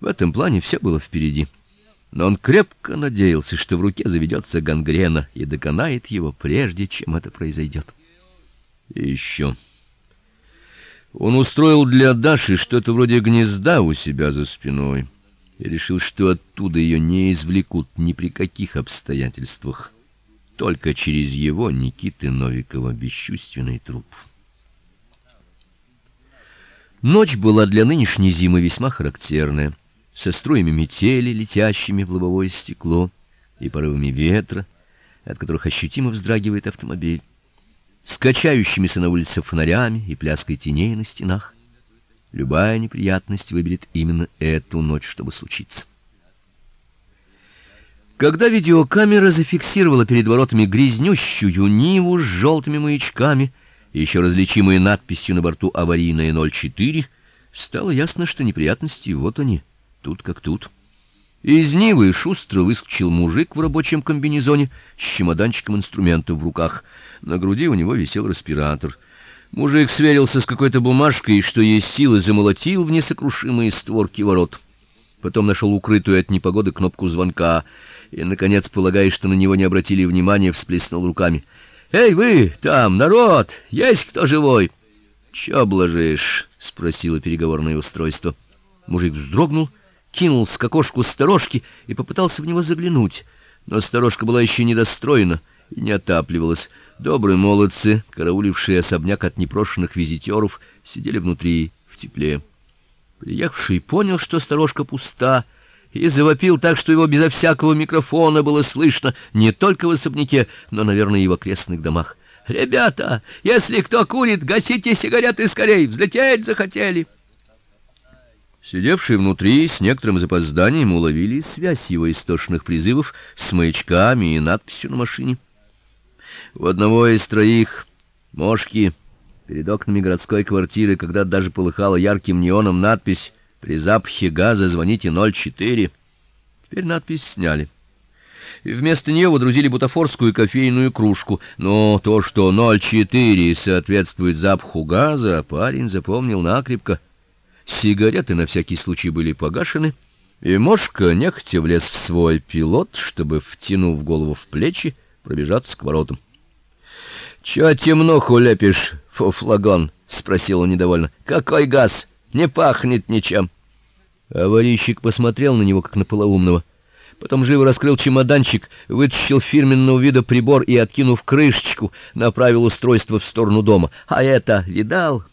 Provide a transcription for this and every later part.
В этом плане все было впереди. Но он крепко надеялся, что в руке заведется гангрена и доконает его прежде, чем это произойдет. И еще он устроил для Даши что-то вроде гнезда у себя за спиной и решил, что оттуда ее не извлекут ни при каких обстоятельствах, только через его Никиты Новикова бесчувственный труп. Ночь была для нынешней зимы весьма характерная, со струями метели, летящими в лобовое стекло, и порывами ветра, от которых ощутимо вздрагивает автомобиль, с качающимися на улице фонарями и пляской теней на стенах. Любая неприятность выберет именно эту ночь, чтобы случиться. Когда видеокамера зафиксировала перед воротами грязнющую Ниву с желтыми маячками, и еще различимой надписью на борту аварийная 04, стало ясно, что неприятности вот они, тут как тут. Из Нивы шустро выскочил мужик в рабочем комбинезоне с чемоданчиком инструментов в руках. На груди у него висел респиратор. Мужик сверился с какой-то бумажкой и, что есть силы, замолотил в несокрушимые створки ворот. Потом нашел укрытую от непогоды кнопку звонка и наконец, полагая, что на него не обратили внимания, всплеснул руками. Эй вы, там, народ, есть кто живой? Чё блажишь? спросило переговорное устройство. Мужик вздрогнул, кинулся к окошку сторожки и попытался в него заглянуть, но сторожка была еще недостроена и не отапливалась. Добрые молодцы, караулившие особняк от непрошенных визитеров, сидели внутри в тепле. Приехавший понял, что сторожка пуста, и завопил так, что его безо всякого микрофона было слышно не только в особняке, но, наверное, и в окрестных домах. Ребята, если кто курит, гасите сигареты скорей, взлететь захотели. Сидевшие внутри с некоторым запозданием уловили связь его истошных призывов с маячками и надписью на машине. У одного из троих мошки перед окнами городской квартиры, когда даже полыхала ярким неоном надпись при запахе газа звоните 04. Теперь надпись сняли. И вместо нее водрузили бутафорскую кофейную кружку. Но то, что 04 соответствует запаху газа, парень запомнил накрепко. Сигареты на всякий случай были погашены, и Мошка нехотя влез в свой пилот, чтобы, втянув голову в плечи, пробежаться к воротам. "Чё темно хуляпишь, фуфлагон?" спросил он недовольно. "Какой газ? Не пахнет ничем". Аварийщик посмотрел на него как на полоумного. Потом живо раскрыл чемоданчик, вытащил фирменного вида прибор и, откинув крышечку, направил устройство в сторону дома. А это, видал?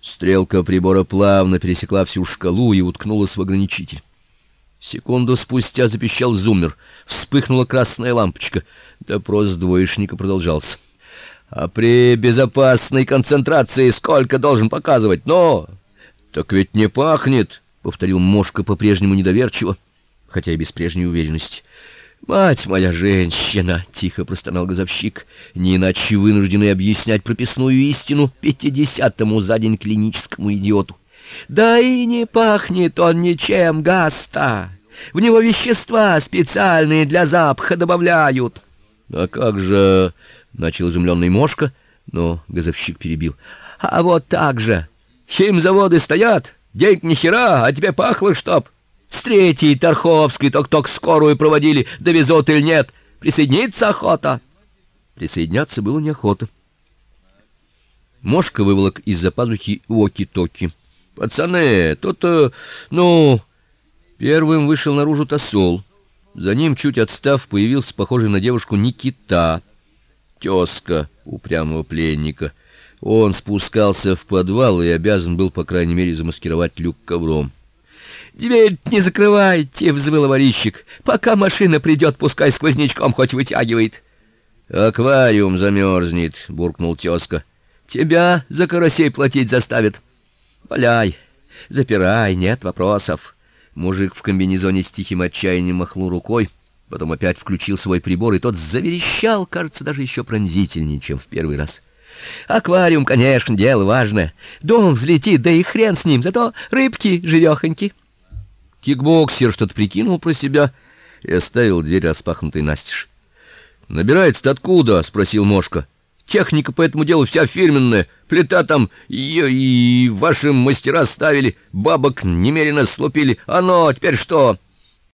Стрелка прибора плавно пересекла всю шкалу и уткнулась в ограничитель. Секунду спустя запищал зуммер, вспыхнула красная лампочка. Допрос двоечника продолжался. А при безопасной концентрации сколько должен показывать? Но так ведь не пахнет, повторил Мошка по-прежнему недоверчиво, хотя и без прежней уверенности. Мать моя женщина, тихо простонал газовщик, не иначе вынужденный объяснять прописную истину пятидесятому за день клиническому идиоту. Да и не пахнет он ничем, гаста. В него вещества специальные для запаха добавляют. А как же, начал изумленный Мошка, но газовщик перебил. А вот так же. Химзаводы стоят, денег ни хера, а тебе пахло чтоб. С третьей Тарховской ток-ток скорую проводили, довезут или нет. Присоединиться охота. Присоединяться было неохота. Мошка выволок из-за пазухи уоки-токи. Пацаны, тут, э, ну, первым вышел наружу Тосол. За ним, чуть отстав, появился похожий на девушку Никита, тезка упрямого пленника. Он спускался в подвал и обязан был, по крайней мере, замаскировать люк ковром. Дверь не закрывайте, взвыл аварийщик. Пока машина придет, пускай сквознячком хоть вытягивает. Аквариум замерзнет, буркнул тезка. Тебя за карасей платить заставят. Валяй, запирай, нет вопросов. Мужик в комбинезоне с тихим отчаянием махнул рукой, потом опять включил свой прибор, и тот заверещал, кажется, даже еще пронзительнее, чем в первый раз. Аквариум, конечно, дело важное. Дом взлетит, да и хрен с ним, зато рыбки живехоньки. Кикбоксер что-то прикинул про себя и оставил дверь распахнутой настежь. Набирается-то откуда? спросил Мошка. Техника по этому делу вся фирменная. Плита там ее и ваши мастера ставили, бабок немерено слупили. А ну, теперь что?